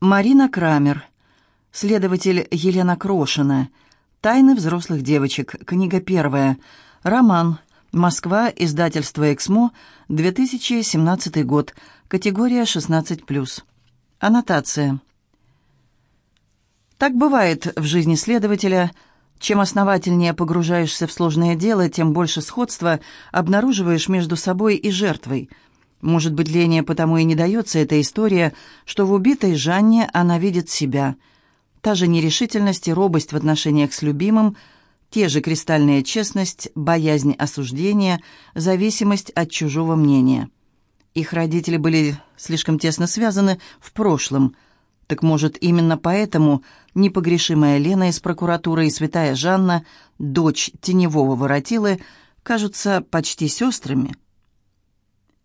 Марина Крамер. Следователь Елена Крошина. Тайны взрослых девочек. Книга первая. Роман. Москва. Издательство «Эксмо». 2017 год. Категория 16+. Аннотация. Так бывает в жизни следователя. Чем основательнее погружаешься в сложное дело, тем больше сходства обнаруживаешь между собой и жертвой – может быть, Лене потому и не дается эта история, что в убитой Жанне она видит себя. Та же нерешительность и робость в отношениях с любимым, те же кристальная честность, боязнь осуждения, зависимость от чужого мнения. Их родители были слишком тесно связаны в прошлом. Так может, именно поэтому непогрешимая Лена из прокуратуры и святая Жанна, дочь теневого воротилы, кажутся почти сестрами –